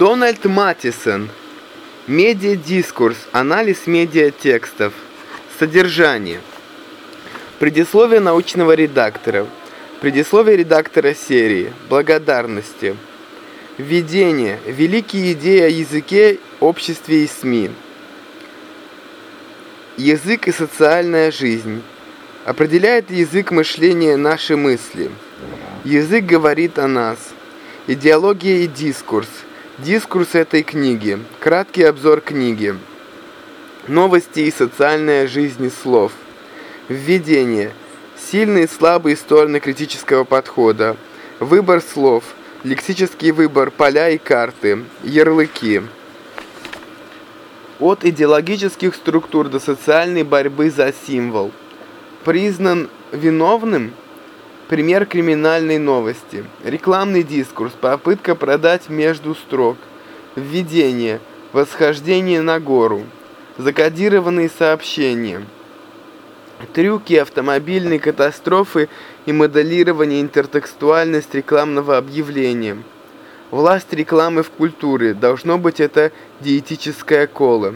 Дональд Матисон. Медиадискурс. Анализ медиатекстов. Содержание. Предисловие научного редактора. Предисловие редактора серии. Благодарности. Введение. Великие идеи о языке, обществе и СМИ. Язык и социальная жизнь. Определяет язык мышления наши мысли. Язык говорит о нас. Идеология и дискурс. Дискурс этой книги. Краткий обзор книги. Новости и социальная жизнь слов. Введение. Сильные и слабые стороны критического подхода. Выбор слов. Лексический выбор, поля и карты. Ярлыки. От идеологических структур до социальной борьбы за символ. Признан виновным пример криминальной новости. Рекламный дискурс, попытка продать между строк. Введение, восхождение на гору. Закодированные сообщения. Трюки автомобильной катастрофы и моделирование интертекстуальность рекламного объявления. Власть рекламы в культуре. Должно быть это диетическое коло.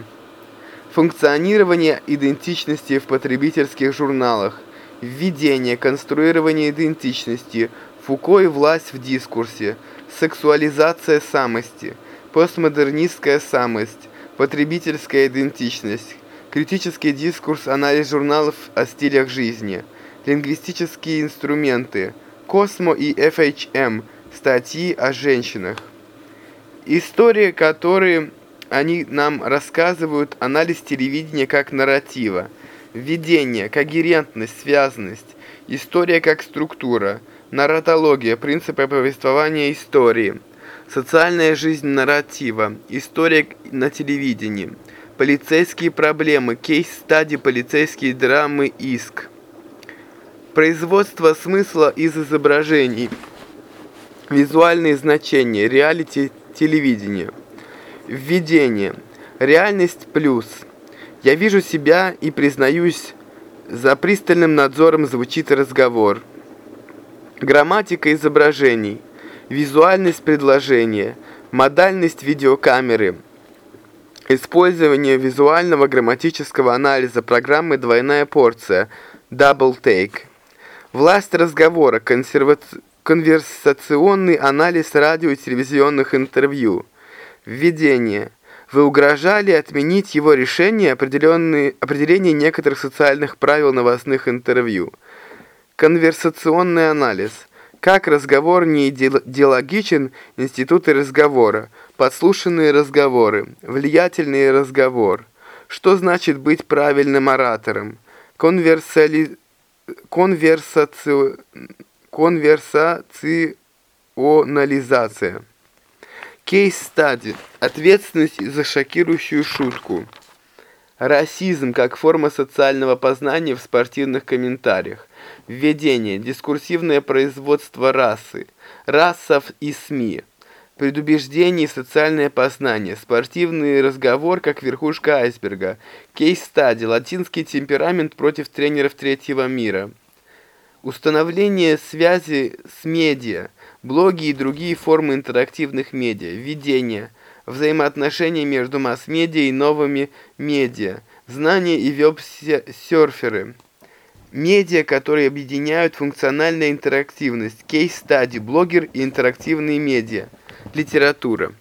Функционирование идентичности в потребительских журналах. Введение, конструирование идентичности. Фуко и власть в дискурсе. Сексуализация самости. Постмодернистская самость. Потребительская идентичность. Критический дискурс, анализ журналов о стилях жизни. Лингвистические инструменты. Космо и FHM – статьи о женщинах. История, которые они нам рассказывают, анализ телевидения как нарратива, введение, когерентность, связанность, история как структура, нарратология, принципы повествования истории, социальная жизнь нарратива, история на телевидении, полицейские проблемы, кейс-стади, полицейские драмы, иск, производство смысла из изображений – Визуальные значения. Реалити телевидение. Введение. Реальность плюс. Я вижу себя и признаюсь, за пристальным надзором звучит разговор. Грамматика изображений. Визуальность предложения. Модальность видеокамеры. Использование визуального грамматического анализа программы «Двойная порция» Double Take. Власть разговора, консервация Конверсационный анализ радио и телевизионных интервью. Введение. Вы угрожали отменить его решение определение некоторых социальных правил новостных интервью. Конверсационный анализ. Как разговор не идеологичен, институты разговора, подслушанные разговоры, влиятельный разговор. Что значит быть правильным оратором? Конверсали... Конверсацион Конверсационализация. Кейс-стади. Ответственность за шокирующую шутку. Расизм как форма социального познания в спортивных комментариях. Введение. Дискурсивное производство расы. Расов и СМИ. Предубеждение и социальное познание. Спортивный разговор как верхушка айсберга. Кейс-стади. Латинский темперамент против тренеров третьего мира. Установление связи с медиа, блоги и другие формы интерактивных медиа, введение, взаимоотношения между масс-медиа и новыми медиа, знания и веб-серферы, медиа, которые объединяют функциональная интерактивность, кейс-стади, блогер и интерактивные медиа, литература.